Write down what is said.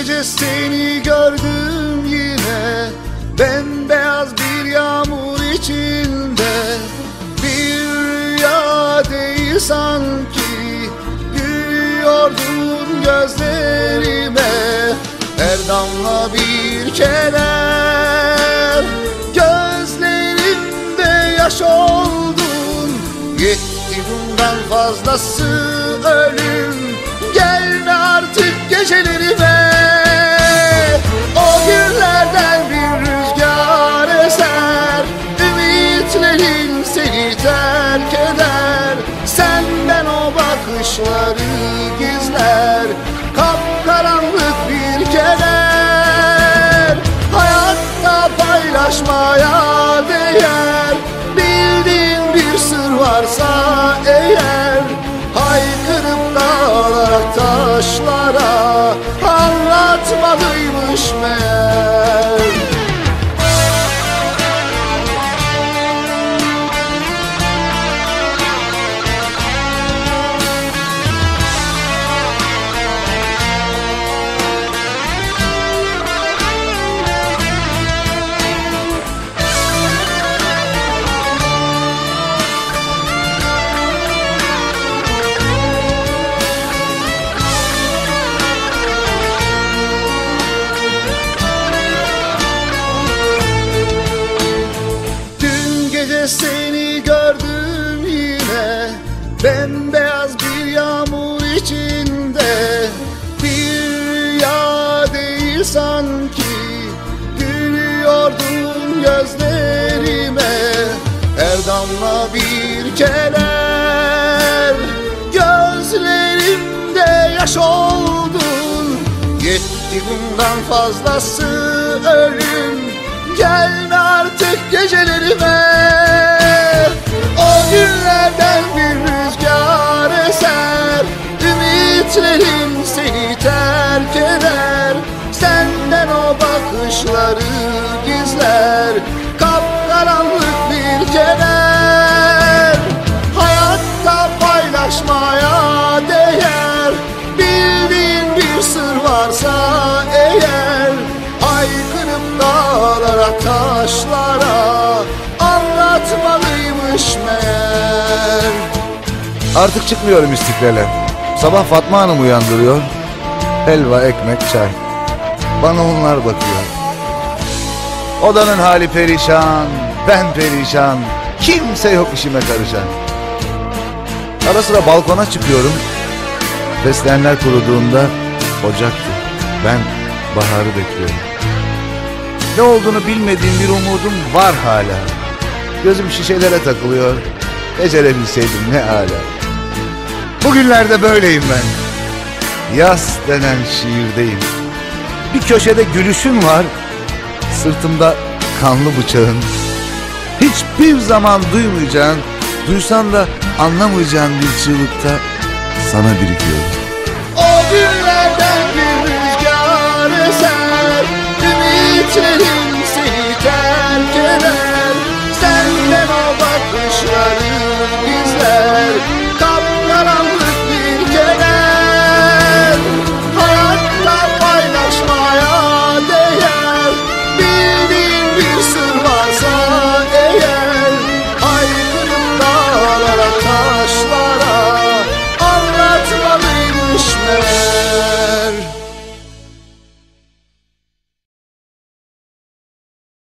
gece seni gördüm yine. Bembeyaz bir yağmur içinde. Bir rüya değil sanki. Gülüyordun gözlerime. Her damla bir keder Gözlerimde yaş oldun. Yetti bundan fazlası ölüm varsa eğer Haykırıp dağlara taşlara Anlatmalıymış meğer gece seni gördüm yine. Bembeyaz bir yağmur içinde. Bir rüya değil sanki. Gülüyordun gözlerime. Her damla bir keder Gözlerimde yaş oldun. Yetti bundan fazlası ölüm. Gelme varsa eğer Haykırıp dağlara taşlara Anlatmalıymış meğer Artık çıkmıyorum istiklale. Sabah Fatma Hanım uyandırıyor. Helva, ekmek, çay. Bana onlar bakıyor. Odanın hali perişan, ben perişan. Kimse yok işime karışan. Ara sıra balkona çıkıyorum. Fesleğenler kuruduğunda ocaktı. Ben baharı bekliyorum. Ne olduğunu bilmediğim bir umudum var hala. Gözüm şişelere takılıyor. Becerebilseydim ne hala. Bugünlerde böyleyim ben. Yaz denen şiirdeyim. Bir köşede gülüşün var. Sırtımda kanlı bıçağın. Hiçbir zaman duymayacağın, duysan da anlamayacağın bir çığlıkta sana birikiyorum.